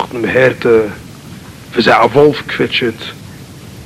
tocht hem we für een Wolf quetschet,